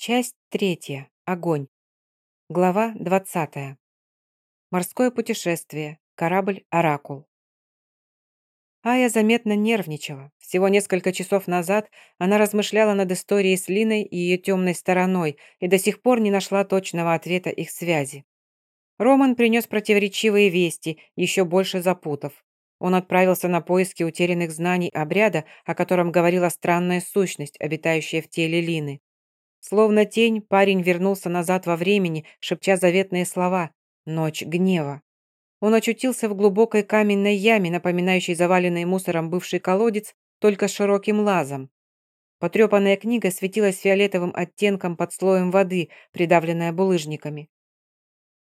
Часть третья. Огонь. Глава двадцатая. Морское путешествие. Корабль «Оракул». Ая заметно нервничала. Всего несколько часов назад она размышляла над историей с Линой и ее темной стороной и до сих пор не нашла точного ответа их связи. Роман принес противоречивые вести, еще больше запутав. Он отправился на поиски утерянных знаний обряда, о котором говорила странная сущность, обитающая в теле Лины. Словно тень, парень вернулся назад во времени, шепча заветные слова «Ночь гнева». Он очутился в глубокой каменной яме, напоминающей заваленный мусором бывший колодец, только с широким лазом. Потрепанная книга светилась фиолетовым оттенком под слоем воды, придавленная булыжниками.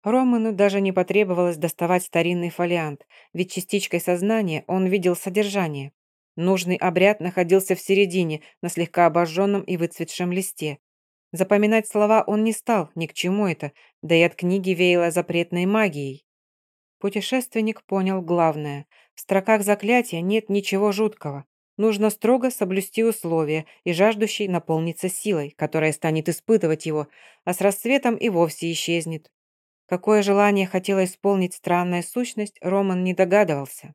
Роману даже не потребовалось доставать старинный фолиант, ведь частичкой сознания он видел содержание. Нужный обряд находился в середине, на слегка обожженном и выцветшем листе. Запоминать слова он не стал, ни к чему это, да и от книги веяло запретной магией. Путешественник понял главное. В строках заклятия нет ничего жуткого. Нужно строго соблюсти условия, и жаждущий наполнится силой, которая станет испытывать его, а с рассветом и вовсе исчезнет. Какое желание хотела исполнить странная сущность, Роман не догадывался.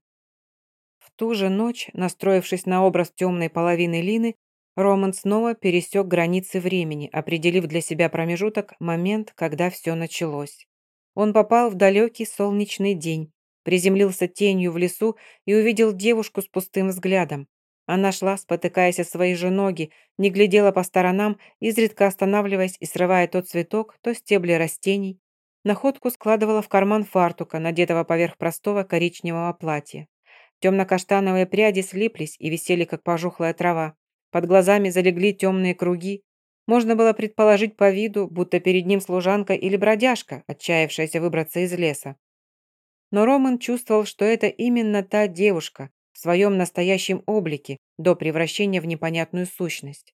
В ту же ночь, настроившись на образ темной половины Лины, Роман снова пересек границы времени, определив для себя промежуток, момент, когда все началось. Он попал в далекий солнечный день, приземлился тенью в лесу и увидел девушку с пустым взглядом. Она шла, спотыкаясь о свои же ноги, не глядела по сторонам, изредка останавливаясь и срывая то цветок, то стебли растений. Находку складывала в карман фартука, надетого поверх простого коричневого платья. Темно-каштановые пряди слиплись и висели, как пожухлая трава. Под глазами залегли темные круги. Можно было предположить по виду, будто перед ним служанка или бродяжка, отчаявшаяся выбраться из леса. Но Роман чувствовал, что это именно та девушка в своем настоящем облике до превращения в непонятную сущность.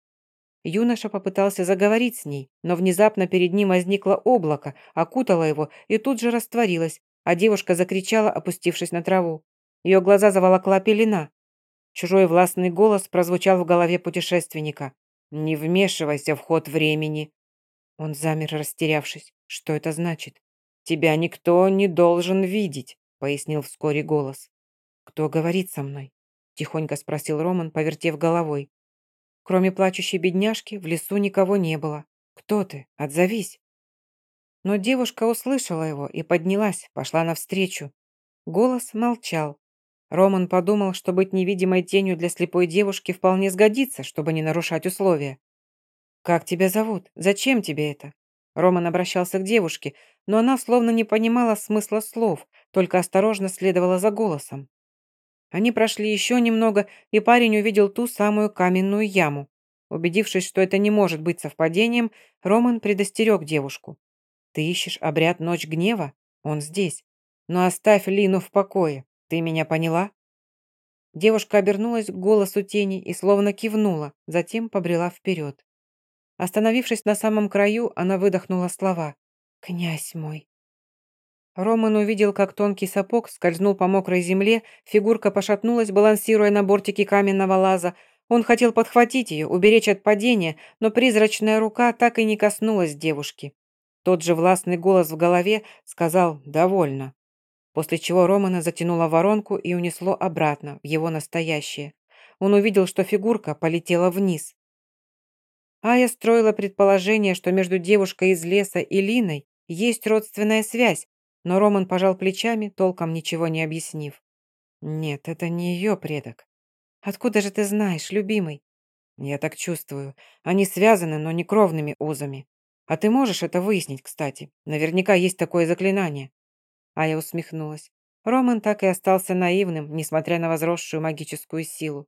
Юноша попытался заговорить с ней, но внезапно перед ним возникло облако, окутало его и тут же растворилось, а девушка закричала, опустившись на траву. Ее глаза заволокла пелена. Чужой властный голос прозвучал в голове путешественника. «Не вмешивайся в ход времени». Он замер, растерявшись. Что это значит? «Тебя никто не должен видеть», — пояснил вскоре голос. «Кто говорит со мной?» — тихонько спросил Роман, повертев головой. Кроме плачущей бедняжки, в лесу никого не было. «Кто ты? Отзовись!» Но девушка услышала его и поднялась, пошла навстречу. Голос молчал, Роман подумал, что быть невидимой тенью для слепой девушки вполне сгодится, чтобы не нарушать условия. «Как тебя зовут? Зачем тебе это?» Роман обращался к девушке, но она словно не понимала смысла слов, только осторожно следовала за голосом. Они прошли еще немного, и парень увидел ту самую каменную яму. Убедившись, что это не может быть совпадением, Роман предостерег девушку. «Ты ищешь обряд Ночь Гнева? Он здесь. Но оставь Лину в покое. Ты меня поняла?» Девушка обернулась к голосу тени и словно кивнула, затем побрела вперед. Остановившись на самом краю, она выдохнула слова. «Князь мой». Роман увидел, как тонкий сапог скользнул по мокрой земле, фигурка пошатнулась, балансируя на бортике каменного лаза. Он хотел подхватить ее, уберечь от падения, но призрачная рука так и не коснулась девушки. Тот же властный голос в голове сказал «довольно» после чего Романа затянуло воронку и унесло обратно, в его настоящее. Он увидел, что фигурка полетела вниз. Ая строила предположение, что между девушкой из леса и Линой есть родственная связь, но Роман пожал плечами, толком ничего не объяснив. «Нет, это не ее предок». «Откуда же ты знаешь, любимый?» «Я так чувствую. Они связаны, но не кровными узами. А ты можешь это выяснить, кстати? Наверняка есть такое заклинание». А я усмехнулась. Роман так и остался наивным, несмотря на возросшую магическую силу.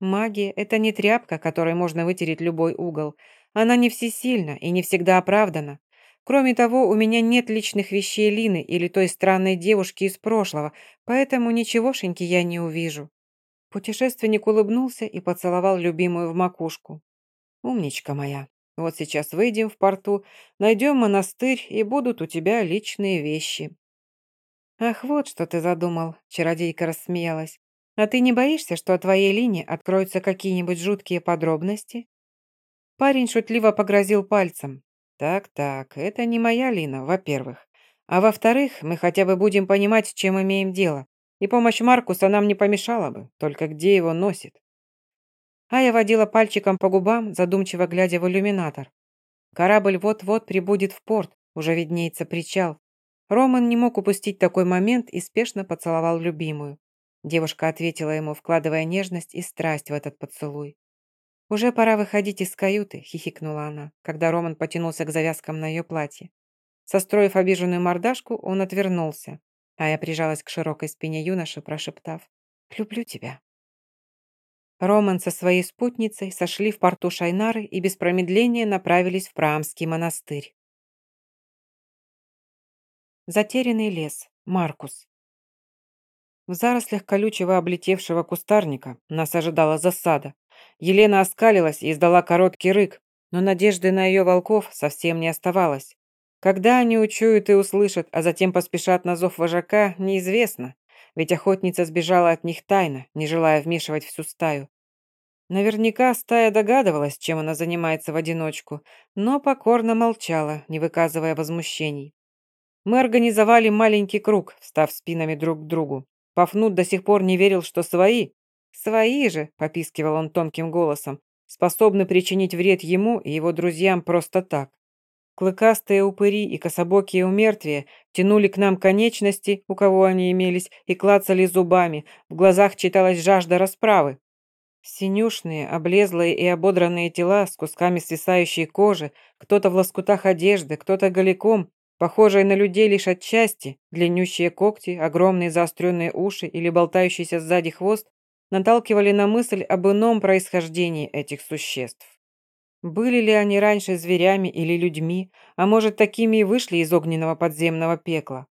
Магия – это не тряпка, которой можно вытереть любой угол. Она не всесильна и не всегда оправдана. Кроме того, у меня нет личных вещей Лины или той странной девушки из прошлого, поэтому ничегошеньки я не увижу». Путешественник улыбнулся и поцеловал любимую в макушку. «Умничка моя. Вот сейчас выйдем в порту, найдем монастырь, и будут у тебя личные вещи. «Ах, вот что ты задумал», — чародейка рассмеялась. «А ты не боишься, что о твоей линии откроются какие-нибудь жуткие подробности?» Парень шутливо погрозил пальцем. «Так-так, это не моя Лина, во-первых. А во-вторых, мы хотя бы будем понимать, с чем имеем дело. И помощь Маркуса нам не помешала бы, только где его носит?» А я водила пальчиком по губам, задумчиво глядя в иллюминатор. Корабль вот-вот прибудет в порт, уже виднеется причал. Роман не мог упустить такой момент и спешно поцеловал любимую. Девушка ответила ему, вкладывая нежность и страсть в этот поцелуй. «Уже пора выходить из каюты», — хихикнула она, когда Роман потянулся к завязкам на ее платье. Состроив обиженную мордашку, он отвернулся, а я прижалась к широкой спине юноши, прошептав «Люблю тебя». Роман со своей спутницей сошли в порту Шайнары и без промедления направились в Праамский монастырь. Затерянный лес. Маркус. В зарослях колючего облетевшего кустарника нас ожидала засада. Елена оскалилась и издала короткий рык, но надежды на ее волков совсем не оставалось. Когда они учуют и услышат, а затем поспешат на зов вожака, неизвестно, ведь охотница сбежала от них тайно, не желая вмешивать всю стаю. Наверняка стая догадывалась, чем она занимается в одиночку, но покорно молчала, не выказывая возмущений. Мы организовали маленький круг, встав спинами друг к другу. Пафнут до сих пор не верил, что свои. «Свои же», — попискивал он тонким голосом, способны причинить вред ему и его друзьям просто так. Клыкастые упыри и кособокие умертвия тянули к нам конечности, у кого они имелись, и клацали зубами. В глазах читалась жажда расправы. Синюшные, облезлые и ободранные тела с кусками свисающей кожи, кто-то в лоскутах одежды, кто-то голиком, похожие на людей лишь отчасти, длиннющие когти, огромные заостренные уши или болтающийся сзади хвост, наталкивали на мысль об ином происхождении этих существ. Были ли они раньше зверями или людьми, а может, такими и вышли из огненного подземного пекла?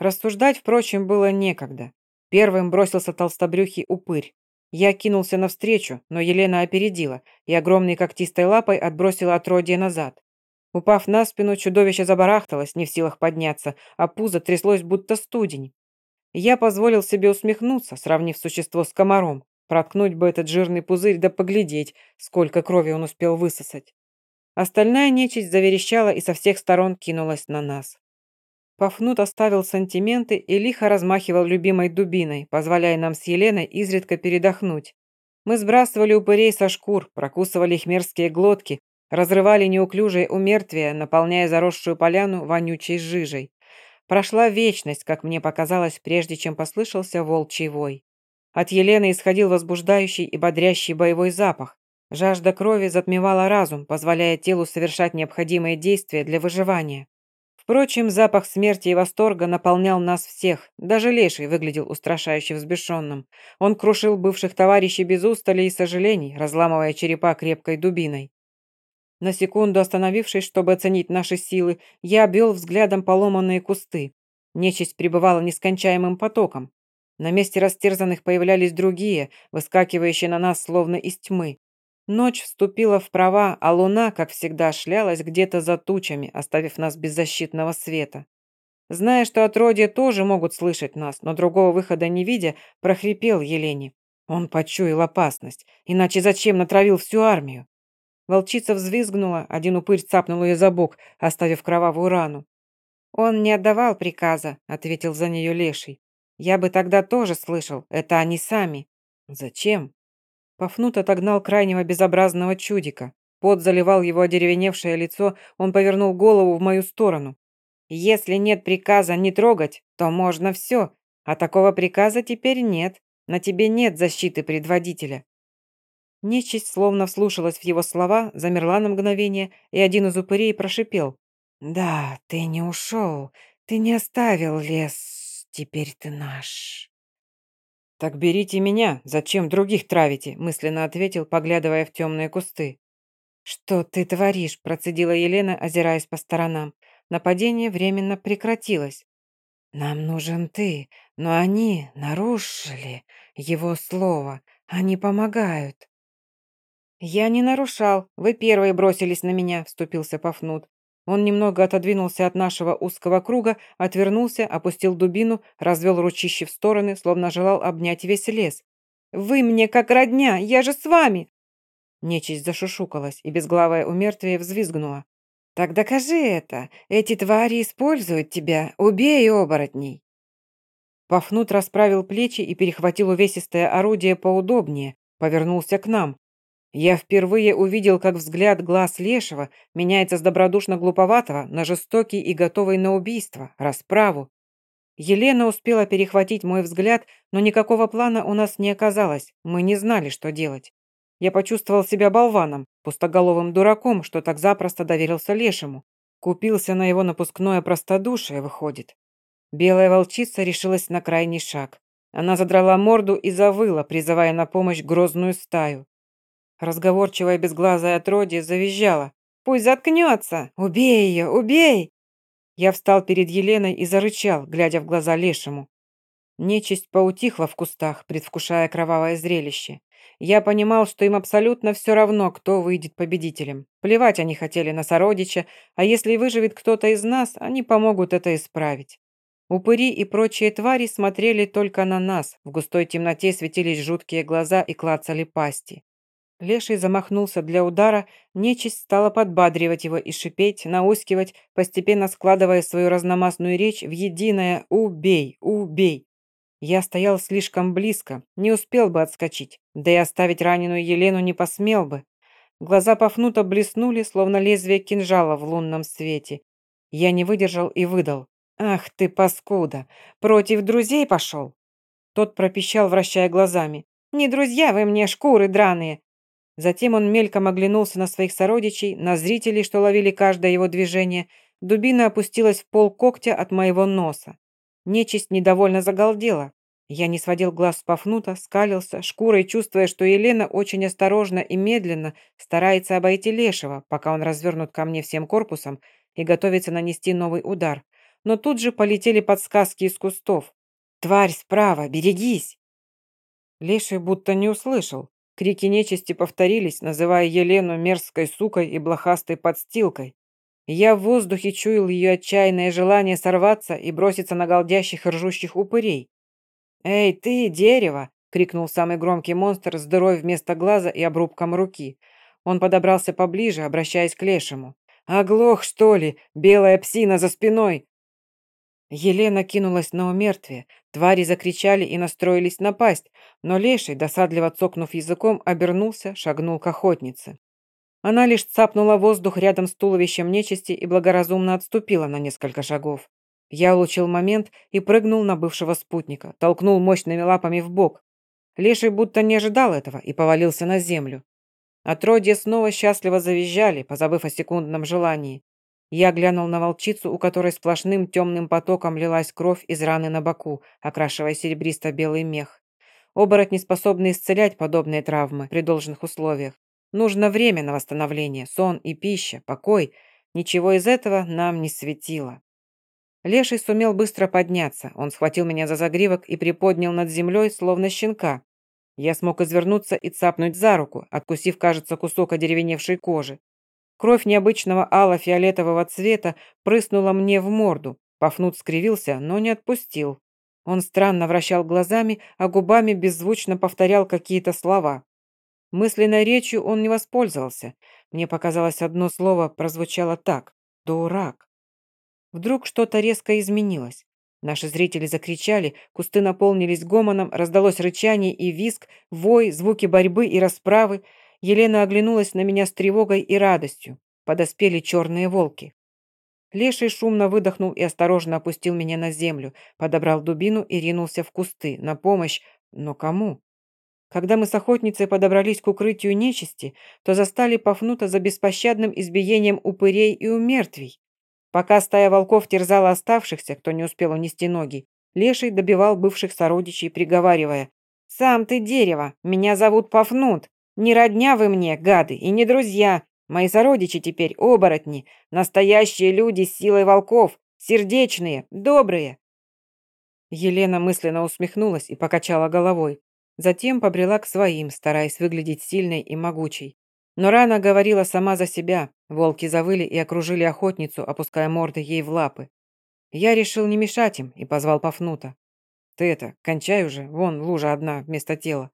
Рассуждать, впрочем, было некогда. Первым бросился толстобрюхий упырь. Я кинулся навстречу, но Елена опередила и огромной когтистой лапой отбросила отродье назад. Упав на спину, чудовище забарахталось, не в силах подняться, а пузо тряслось, будто студень. Я позволил себе усмехнуться, сравнив существо с комаром. Проткнуть бы этот жирный пузырь да поглядеть, сколько крови он успел высосать. Остальная нечисть заверещала и со всех сторон кинулась на нас. Пафнут оставил сантименты и лихо размахивал любимой дубиной, позволяя нам с Еленой изредка передохнуть. Мы сбрасывали упырей со шкур, прокусывали их мерзкие глотки, разрывали неуклюжие умертвия, наполняя заросшую поляну вонючей жижей. Прошла вечность, как мне показалось, прежде чем послышался волчий вой. От Елены исходил возбуждающий и бодрящий боевой запах. Жажда крови затмевала разум, позволяя телу совершать необходимые действия для выживания. Впрочем, запах смерти и восторга наполнял нас всех. Даже Леший выглядел устрашающе взбешенным. Он крушил бывших товарищей без устали и сожалений, разламывая черепа крепкой дубиной. На секунду остановившись, чтобы оценить наши силы, я обвел взглядом поломанные кусты. Нечисть пребывала нескончаемым потоком. На месте растерзанных появлялись другие, выскакивающие на нас словно из тьмы. Ночь вступила в права, а луна, как всегда, шлялась где-то за тучами, оставив нас без защитного света. Зная, что отродья тоже могут слышать нас, но другого выхода не видя, прохрипел Елене. Он почуял опасность, иначе зачем натравил всю армию? Волчица взвизгнула, один упырь цапнул ее за бок, оставив кровавую рану. «Он не отдавал приказа», — ответил за нее Леший. «Я бы тогда тоже слышал, это они сами». «Зачем?» Пафнут отогнал крайнего безобразного чудика. Пот заливал его одеревеневшее лицо, он повернул голову в мою сторону. «Если нет приказа не трогать, то можно все, а такого приказа теперь нет. На тебе нет защиты предводителя». Нечисть словно вслушалась в его слова, замерла на мгновение, и один из упырей прошипел. «Да, ты не ушел, ты не оставил лес, теперь ты наш». «Так берите меня, зачем других травите?» мысленно ответил, поглядывая в темные кусты. «Что ты творишь?» процедила Елена, озираясь по сторонам. Нападение временно прекратилось. «Нам нужен ты, но они нарушили его слово. Они помогают». «Я не нарушал. Вы первые бросились на меня», — вступился Пафнут. Он немного отодвинулся от нашего узкого круга, отвернулся, опустил дубину, развел ручище в стороны, словно желал обнять весь лес. «Вы мне как родня, я же с вами!» Нечисть зашушукалась, и безглавая умертвие взвизгнула. «Так докажи это! Эти твари используют тебя! Убей оборотней!» Пафнут расправил плечи и перехватил увесистое орудие поудобнее, повернулся к нам. Я впервые увидел, как взгляд глаз Лешего меняется с добродушно-глуповатого на жестокий и готовый на убийство, расправу. Елена успела перехватить мой взгляд, но никакого плана у нас не оказалось, мы не знали, что делать. Я почувствовал себя болваном, пустоголовым дураком, что так запросто доверился Лешему. Купился на его напускное простодушие, выходит. Белая волчица решилась на крайний шаг. Она задрала морду и завыла, призывая на помощь грозную стаю. Разговорчивая безглазая отродье завизжала. «Пусть заткнется! Убей ее! Убей!» Я встал перед Еленой и зарычал, глядя в глаза лешему. Нечисть поутихла в кустах, предвкушая кровавое зрелище. Я понимал, что им абсолютно все равно, кто выйдет победителем. Плевать они хотели на сородича, а если выживет кто-то из нас, они помогут это исправить. Упыри и прочие твари смотрели только на нас. В густой темноте светились жуткие глаза и клацали пасти. Леший замахнулся для удара, нечисть стала подбадривать его и шипеть, наускивать, постепенно складывая свою разномастную речь в единое «Убей! Убей!». Я стоял слишком близко, не успел бы отскочить, да и оставить раненую Елену не посмел бы. Глаза Пафнута блеснули, словно лезвие кинжала в лунном свете. Я не выдержал и выдал. «Ах ты, паскуда! Против друзей пошел?» Тот пропищал, вращая глазами. «Не друзья вы мне, шкуры драные!» Затем он мельком оглянулся на своих сородичей, на зрителей, что ловили каждое его движение. Дубина опустилась в пол когтя от моего носа. Нечисть недовольно загалдела. Я не сводил глаз с Пафнута, скалился, шкурой чувствуя, что Елена очень осторожно и медленно старается обойти Лешего, пока он развернут ко мне всем корпусом и готовится нанести новый удар но тут же полетели подсказки из кустов. «Тварь справа, берегись!» Леший будто не услышал. Крики нечисти повторились, называя Елену мерзкой сукой и блохастой подстилкой. Я в воздухе чуял ее отчаянное желание сорваться и броситься на голдящих и ржущих упырей. «Эй, ты, дерево!» — крикнул самый громкий монстр с дырой вместо глаза и обрубком руки. Он подобрался поближе, обращаясь к лешему. «Оглох, что ли? Белая псина за спиной! Елена кинулась на умертвие, твари закричали и настроились напасть, но леший, досадливо цокнув языком, обернулся, шагнул к охотнице. Она лишь цапнула воздух рядом с туловищем нечисти и благоразумно отступила на несколько шагов. Я улучил момент и прыгнул на бывшего спутника, толкнул мощными лапами в бок. Леший будто не ожидал этого и повалился на землю. Отродья снова счастливо завизжали, позабыв о секундном желании. Я глянул на волчицу, у которой сплошным темным потоком лилась кровь из раны на боку, окрашивая серебристо-белый мех. Оборотни способны исцелять подобные травмы при должных условиях. Нужно время на восстановление, сон и пища, покой. Ничего из этого нам не светило. Леший сумел быстро подняться. Он схватил меня за загривок и приподнял над землей, словно щенка. Я смог извернуться и цапнуть за руку, откусив, кажется, кусок одеревеневшей кожи. Кровь необычного ало-фиолетового цвета прыснула мне в морду. Пафнут скривился, но не отпустил. Он странно вращал глазами, а губами беззвучно повторял какие-то слова. Мысленной речью он не воспользовался. Мне показалось, одно слово прозвучало так – «дурак». Вдруг что-то резко изменилось. Наши зрители закричали, кусты наполнились гомоном, раздалось рычание и визг, вой, звуки борьбы и расправы – Елена оглянулась на меня с тревогой и радостью. Подоспели черные волки. Леший шумно выдохнул и осторожно опустил меня на землю, подобрал дубину и ринулся в кусты, на помощь, но кому? Когда мы с охотницей подобрались к укрытию нечисти, то застали Пафнута за беспощадным избиением упырей и умертвий. Пока стая волков терзала оставшихся, кто не успел унести ноги, Леший добивал бывших сородичей, приговаривая «Сам ты дерево, меня зовут Пафнут, не родня вы мне, гады, и не друзья. Мои сородичи теперь оборотни, настоящие люди с силой волков, сердечные, добрые». Елена мысленно усмехнулась и покачала головой. Затем побрела к своим, стараясь выглядеть сильной и могучей. Но рана говорила сама за себя. Волки завыли и окружили охотницу, опуская морды ей в лапы. Я решил не мешать им и позвал Пафнута. «Ты это, кончай уже, вон лужа одна вместо тела».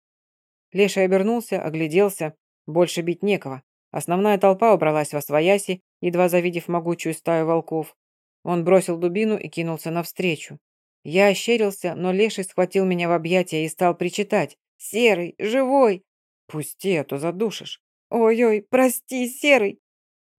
Леша обернулся, огляделся. Больше бить некого. Основная толпа убралась во свояси, едва завидев могучую стаю волков. Он бросил дубину и кинулся навстречу. Я ощерился, но леший схватил меня в объятия и стал причитать. «Серый, живой!» «Пусти, а то задушишь». «Ой-ой, прости, Серый!»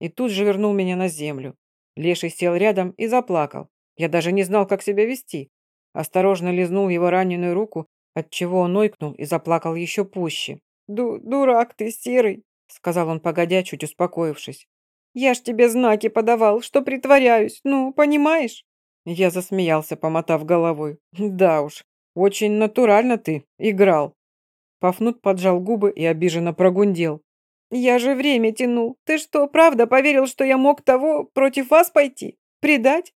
И тут же вернул меня на землю. Леший сел рядом и заплакал. Я даже не знал, как себя вести. Осторожно лизнул его раненую руку, отчего он ойкнул и заплакал еще пуще. «Ду «Дурак ты, Серый!» — сказал он, погодя, чуть успокоившись. «Я ж тебе знаки подавал, что притворяюсь, ну, понимаешь?» Я засмеялся, помотав головой. «Да уж, очень натурально ты играл». Пафнут поджал губы и обиженно прогундел. «Я же время тянул. Ты что, правда поверил, что я мог того против вас пойти? Предать?»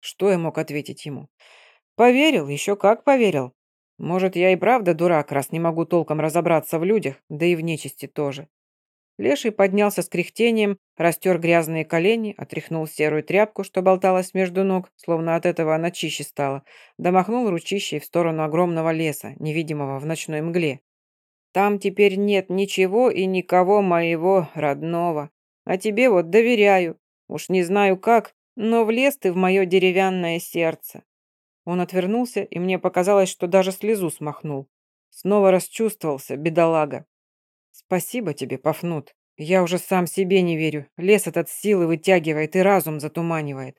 Что я мог ответить ему? «Поверил, еще как поверил. Может, я и правда дурак, раз не могу толком разобраться в людях, да и в нечисти тоже». Леший поднялся с кряхтением, растер грязные колени, отряхнул серую тряпку, что болталась между ног, словно от этого она чище стала, домахнул ручищей в сторону огромного леса, невидимого в ночной мгле. Там теперь нет ничего и никого моего родного. А тебе вот доверяю. Уж не знаю как, но влез ты в мое деревянное сердце». Он отвернулся, и мне показалось, что даже слезу смахнул. Снова расчувствовался, бедолага. «Спасибо тебе, Пафнут. Я уже сам себе не верю. Лес этот силы вытягивает и разум затуманивает.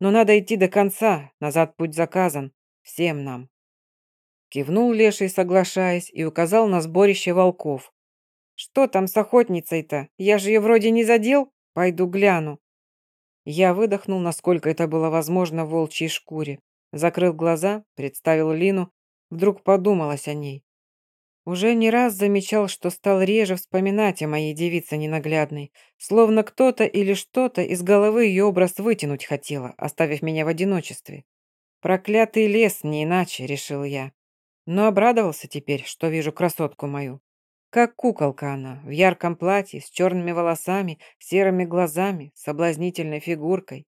Но надо идти до конца, назад путь заказан. Всем нам». Кивнул Леший, соглашаясь, и указал на сборище волков. «Что там с охотницей-то? Я же ее вроде не задел? Пойду гляну». Я выдохнул, насколько это было возможно в волчьей шкуре. Закрыл глаза, представил Лину, вдруг подумалось о ней. Уже не раз замечал, что стал реже вспоминать о моей девице ненаглядной, словно кто-то или что-то из головы ее образ вытянуть хотело, оставив меня в одиночестве. Проклятый лес, не иначе, решил я. Но обрадовался теперь, что вижу красотку мою. Как куколка она, в ярком платье, с черными волосами, серыми глазами, соблазнительной фигуркой.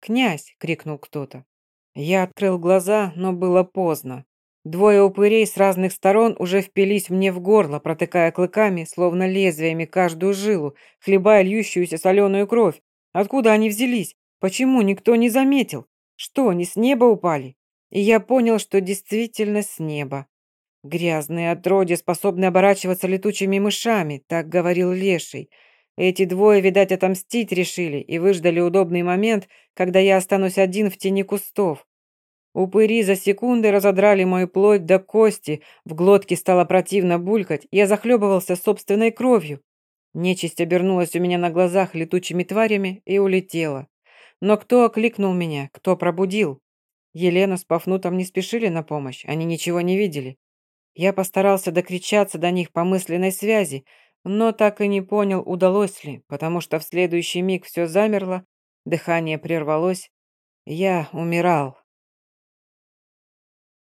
«Князь!» — крикнул кто-то. Я открыл глаза, но было поздно. Двое упырей с разных сторон уже впились мне в горло, протыкая клыками, словно лезвиями, каждую жилу, хлебая льющуюся соленую кровь. Откуда они взялись? Почему никто не заметил? Что, они с неба упали? И я понял, что действительно с неба. Грязные отродья способны оборачиваться летучими мышами, так говорил Леший. Эти двое, видать, отомстить решили и выждали удобный момент, когда я останусь один в тени кустов. Упыри за секунды разодрали мою плоть до кости, в глотке стало противно булькать, я захлебывался собственной кровью. Нечисть обернулась у меня на глазах летучими тварями и улетела. Но кто окликнул меня, кто пробудил? Елена с Пафнутом не спешили на помощь, они ничего не видели. Я постарался докричаться до них по мысленной связи, но так и не понял, удалось ли, потому что в следующий миг все замерло, дыхание прервалось, я умирал.